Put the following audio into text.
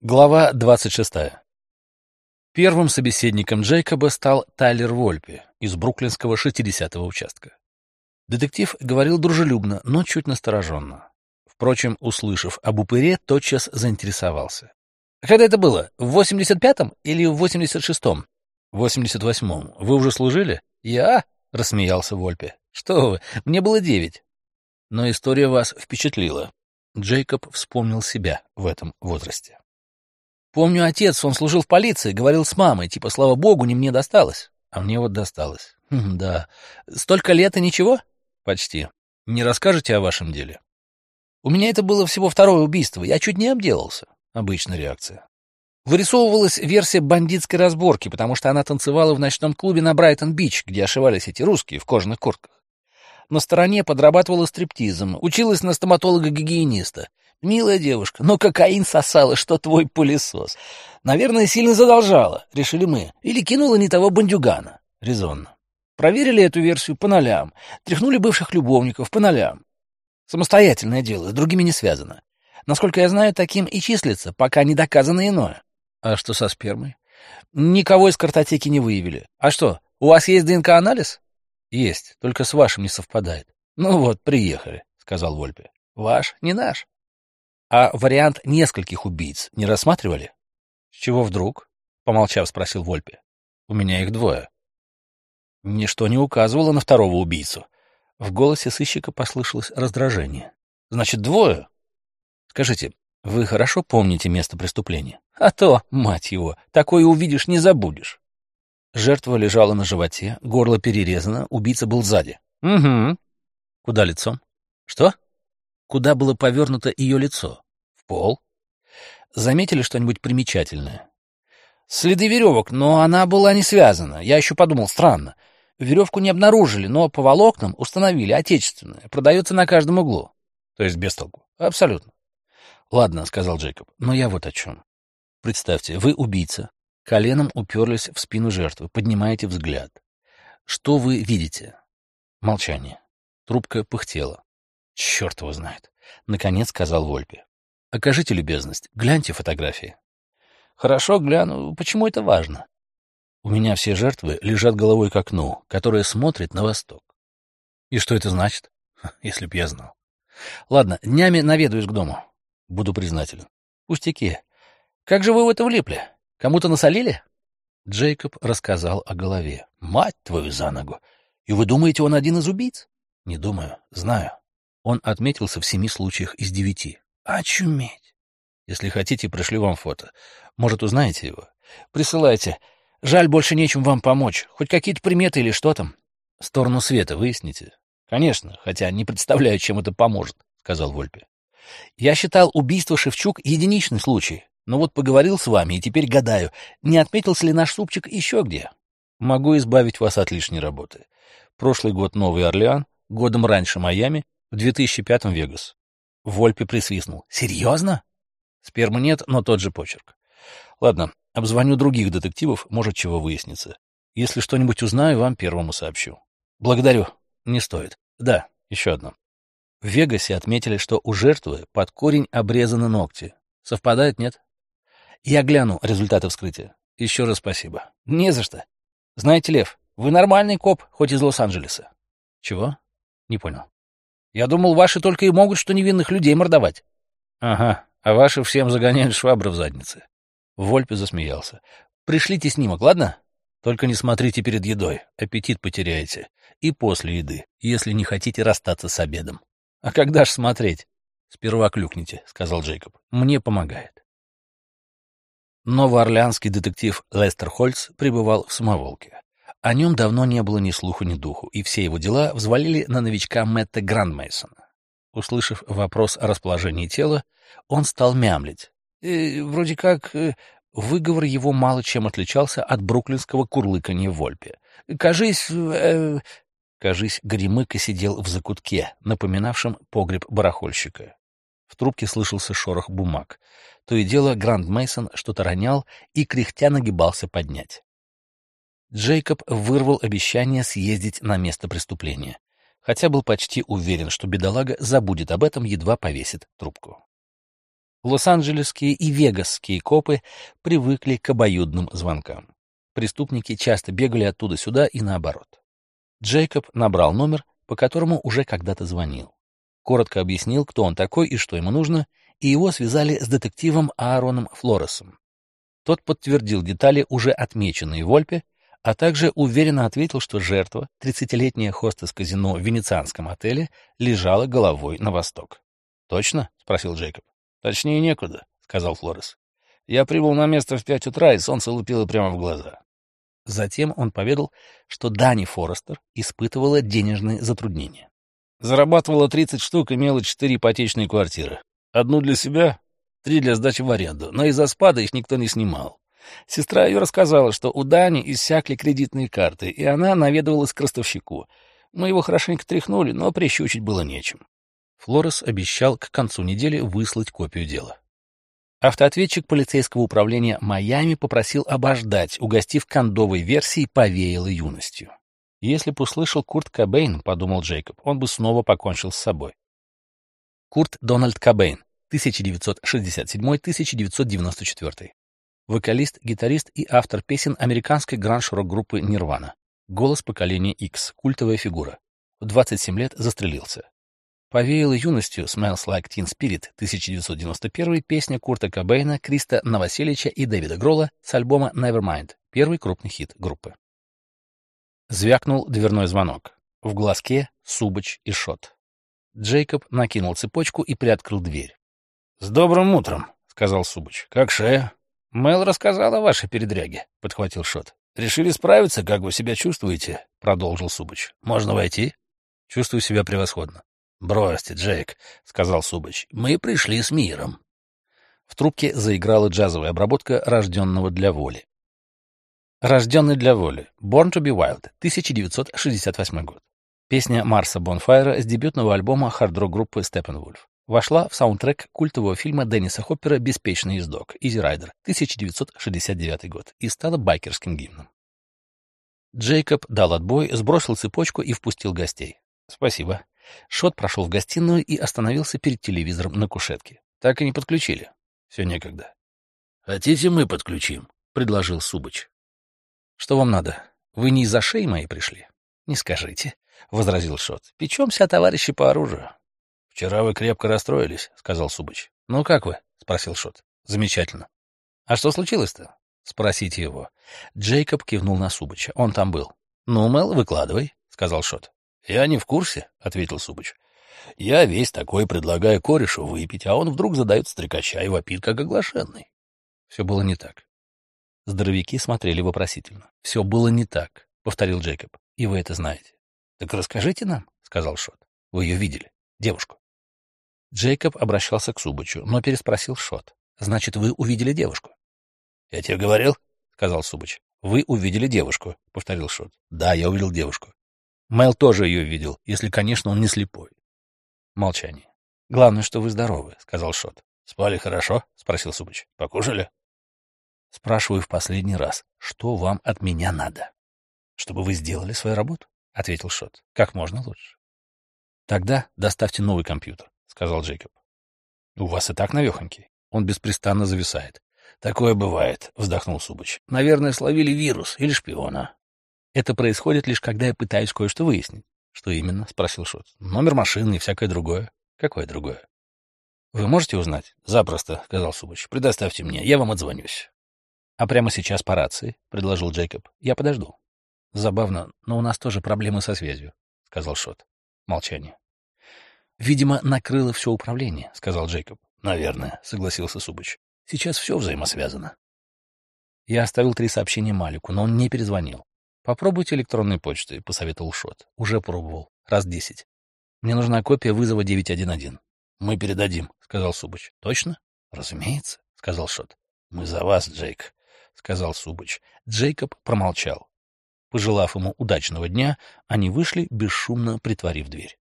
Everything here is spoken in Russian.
Глава 26. Первым собеседником Джейкоба стал Тайлер Вольпе из бруклинского 60-го участка. Детектив говорил дружелюбно, но чуть настороженно. Впрочем, услышав об упыре, тотчас заинтересовался. «Когда это было? В 85-м или в 86-м?» «В 88-м. Вы уже служили?» «Я?» — рассмеялся Вольпе. «Что вы, мне было девять». «Но история вас впечатлила». Джейкоб вспомнил себя в этом возрасте. Помню, отец, он служил в полиции, говорил с мамой, типа, слава богу, не мне досталось. А мне вот досталось. Хм, да. Столько лет и ничего? Почти. Не расскажете о вашем деле? У меня это было всего второе убийство. Я чуть не обделался. Обычная реакция. Вырисовывалась версия бандитской разборки, потому что она танцевала в ночном клубе на Брайтон-Бич, где ошивались эти русские в кожаных куртках. На стороне подрабатывала стриптизом, училась на стоматолога-гигиениста. Милая девушка, но кокаин сосала, что твой пылесос. Наверное, сильно задолжала, решили мы. Или кинула не того бандюгана. Резонно. Проверили эту версию по нолям. Тряхнули бывших любовников по нолям. Самостоятельное дело, с другими не связано. Насколько я знаю, таким и числится, пока не доказано иное. А что со спермой? Никого из картотеки не выявили. А что, у вас есть ДНК-анализ? Есть, только с вашим не совпадает. Ну вот, приехали, сказал Вольпе. Ваш, не наш. А вариант нескольких убийц не рассматривали? С чего вдруг? Помолчав, спросил Вольпе. У меня их двое. Ничто не указывало на второго убийцу. В голосе сыщика послышалось раздражение. Значит, двое? Скажите, вы хорошо помните место преступления? А то, мать его, такое увидишь, не забудешь. Жертва лежала на животе, горло перерезано, убийца был сзади. Угу. Куда лицом? Что? Куда было повернуто ее лицо? В пол. Заметили что-нибудь примечательное? Следы веревок, но она была не связана. Я еще подумал, странно. Веревку не обнаружили, но по волокнам установили, отечественная, продается на каждом углу. То есть без толку. Абсолютно. Ладно, сказал Джейкоб, но я вот о чем. Представьте, вы убийца. Коленом уперлись в спину жертвы, поднимаете взгляд. Что вы видите? Молчание. Трубка пыхтела. Черт его знает. Наконец сказал Вольпе. Окажите любезность, гляньте фотографии. Хорошо, гляну. Почему это важно? У меня все жертвы лежат головой к окну, которое смотрит на восток. И что это значит? Если б я знал. Ладно, днями наведаюсь к дому. Буду признателен. Пустяки. Как же вы в это влипли? Кому-то насолили? Джейкоб рассказал о голове. Мать твою за ногу! И вы думаете, он один из убийц? Не думаю, знаю. Он отметился в семи случаях из девяти. Очуметь! Если хотите, пришлю вам фото. Может, узнаете его? Присылайте. Жаль, больше нечем вам помочь. Хоть какие-то приметы или что там. Сторону света выясните. Конечно, хотя не представляю, чем это поможет, сказал Вольпе. Я считал убийство Шевчук единичный случай. Но вот поговорил с вами и теперь гадаю, не отметился ли наш супчик еще где. Могу избавить вас от лишней работы. Прошлый год Новый Орлеан, годом раньше Майами, в 2005-м Вегас. Вольпе присвистнул. Серьезно? Спермы нет, но тот же почерк. Ладно, обзвоню других детективов, может, чего выяснится. Если что-нибудь узнаю, вам первому сообщу. Благодарю. Не стоит. Да, еще одно. В Вегасе отметили, что у жертвы под корень обрезаны ногти. Совпадает, нет? Я гляну результаты вскрытия. Еще раз спасибо. Не за что. Знаете, Лев, вы нормальный коп, хоть из Лос-Анджелеса. Чего? Не понял. Я думал, ваши только и могут что невинных людей мордовать. Ага, а ваши всем загоняют швабры в задницы. Вольпе засмеялся. Пришлите снимок, ладно? Только не смотрите перед едой, аппетит потеряете. И после еды, если не хотите расстаться с обедом. А когда ж смотреть? Сперва клюкните, сказал Джейкоб. Мне помогает. Новоорлеанский детектив Лестер Хольц пребывал в самоволке. О нем давно не было ни слуху, ни духу, и все его дела взвалили на новичка Мэтта Грандмейсона. Услышав вопрос о расположении тела, он стал мямлить. Э, вроде как э, выговор его мало чем отличался от бруклинского курлыканья в Вольпе. «Кажись...» э, Кажись, Горемыка сидел в закутке, напоминавшем погреб барахольщика. В трубке слышался шорох бумаг. То и дело Гранд Мейсон что-то ронял и кряхтя нагибался поднять. Джейкоб вырвал обещание съездить на место преступления, хотя был почти уверен, что бедолага забудет об этом, едва повесит трубку. Лос-Анджелесские и вегасские копы привыкли к обоюдным звонкам. Преступники часто бегали оттуда сюда и наоборот. Джейкоб набрал номер, по которому уже когда-то звонил. Коротко объяснил, кто он такой и что ему нужно, и его связали с детективом Аароном Флоресом. Тот подтвердил детали, уже отмеченные Вольпе, а также уверенно ответил, что жертва, 30-летняя хостес казино в венецианском отеле, лежала головой на восток. «Точно?» — спросил Джейкоб. «Точнее некуда», — сказал Флорес. «Я прибыл на место в пять утра, и солнце лупило прямо в глаза». Затем он поведал, что Дани Форестер испытывала денежные затруднения. Зарабатывала 30 штук, имела четыре ипотечные квартиры. Одну для себя, три для сдачи в аренду, но из-за спада их никто не снимал. Сестра ее рассказала, что у Дани иссякли кредитные карты, и она наведывалась к ростовщику. Мы его хорошенько тряхнули, но прищучить было нечем. Флорес обещал к концу недели выслать копию дела. Автоответчик полицейского управления Майами попросил обождать, угостив кондовой версией «Повеяло юностью». Если бы услышал Курт Кобейн, — подумал Джейкоб, — он бы снова покончил с собой. Курт Дональд Кобейн, 1967-1994. Вокалист, гитарист и автор песен американской гранж-рок-группы «Нирвана». Голос поколения X, культовая фигура. В 27 лет застрелился. Повеяло юностью «Smells Like Teen Spirit» 1991 песня Курта Кобейна, Криста Новоселича и Дэвида Гролла с альбома Nevermind, первый крупный хит группы. Звякнул дверной звонок. В глазке Субач и Шот. Джейкоб накинул цепочку и приоткрыл дверь. — С добрым утром, — сказал Субач. — Как шея? — Мэл рассказал о вашей передряге, — подхватил Шот. — Решили справиться, как вы себя чувствуете? — продолжил Субач. — Можно войти? — Чувствую себя превосходно. «Бросьте, Джейк», — сказал Субач, — «мы пришли с миром». В трубке заиграла джазовая обработка «Рожденного для воли». «Рожденный для воли» Born to be Wild, 1968 год. Песня Марса Бонфайра с дебютного альбома хард-рок-группы Steppenwolf. Вошла в саундтрек культового фильма Денниса Хоппера «Беспечный ездок» Изи Райдер, 1969 год, и стала байкерским гимном. Джейкоб дал отбой, сбросил цепочку и впустил гостей. «Спасибо. Шот прошел в гостиную и остановился перед телевизором на кушетке. Так и не подключили. Все некогда. — Хотите, мы подключим? — предложил Субыч. — Что вам надо? Вы не из-за шеи моей пришли? — Не скажите, — возразил Шот. — Печемся, товарищи по оружию. — Вчера вы крепко расстроились, — сказал Субыч. — Ну, как вы? — спросил Шот. — Замечательно. — А что случилось-то? — Спросите его. Джейкоб кивнул на Субыча. Он там был. — Ну, Мел, выкладывай, — сказал Шот. «Я не в курсе», — ответил Субыч. «Я весь такой предлагаю корешу выпить, а он вдруг задает стрекача и вопит, как оглашенный». Все было не так. Здоровяки смотрели вопросительно. «Все было не так», — повторил Джейкоб. «И вы это знаете». «Так расскажите нам», — сказал Шот. «Вы ее видели, девушку». Джейкоб обращался к Субычу, но переспросил Шот. «Значит, вы увидели девушку?» «Я тебе говорил», — сказал Субыч. «Вы увидели девушку», — повторил Шот. «Да, я увидел девушку. Мэл тоже ее видел, если, конечно, он не слепой. Молчание. — Главное, что вы здоровы, — сказал Шот. — Спали хорошо? — спросил Субыч. — Покушали? — Спрашиваю в последний раз, что вам от меня надо? — Чтобы вы сделали свою работу, — ответил Шот. — Как можно лучше. — Тогда доставьте новый компьютер, — сказал Джейкоб. — У вас и так навехонький. Он беспрестанно зависает. — Такое бывает, — вздохнул Субыч. — Наверное, словили вирус или шпиона. Это происходит лишь когда я пытаюсь кое-что выяснить. Что именно? спросил Шот. Номер машины и всякое другое. Какое другое? Вы можете узнать? Запросто, сказал Субач. Предоставьте мне, я вам отзвонюсь. А прямо сейчас по рации, предложил Джейкоб. Я подожду. Забавно, но у нас тоже проблемы со связью, сказал Шот. Молчание. Видимо, накрыло все управление, сказал Джейкоб. Наверное, согласился Субач. Сейчас все взаимосвязано. Я оставил три сообщения Малику, но он не перезвонил. Попробуйте электронной почтой, посоветовал Шот. Уже пробовал. Раз десять. Мне нужна копия вызова 911. Мы передадим, сказал Субач. Точно? Разумеется, сказал Шот. Мы за вас, Джейк, сказал Субач. Джейкоб промолчал. Пожелав ему удачного дня, они вышли, бесшумно притворив дверь.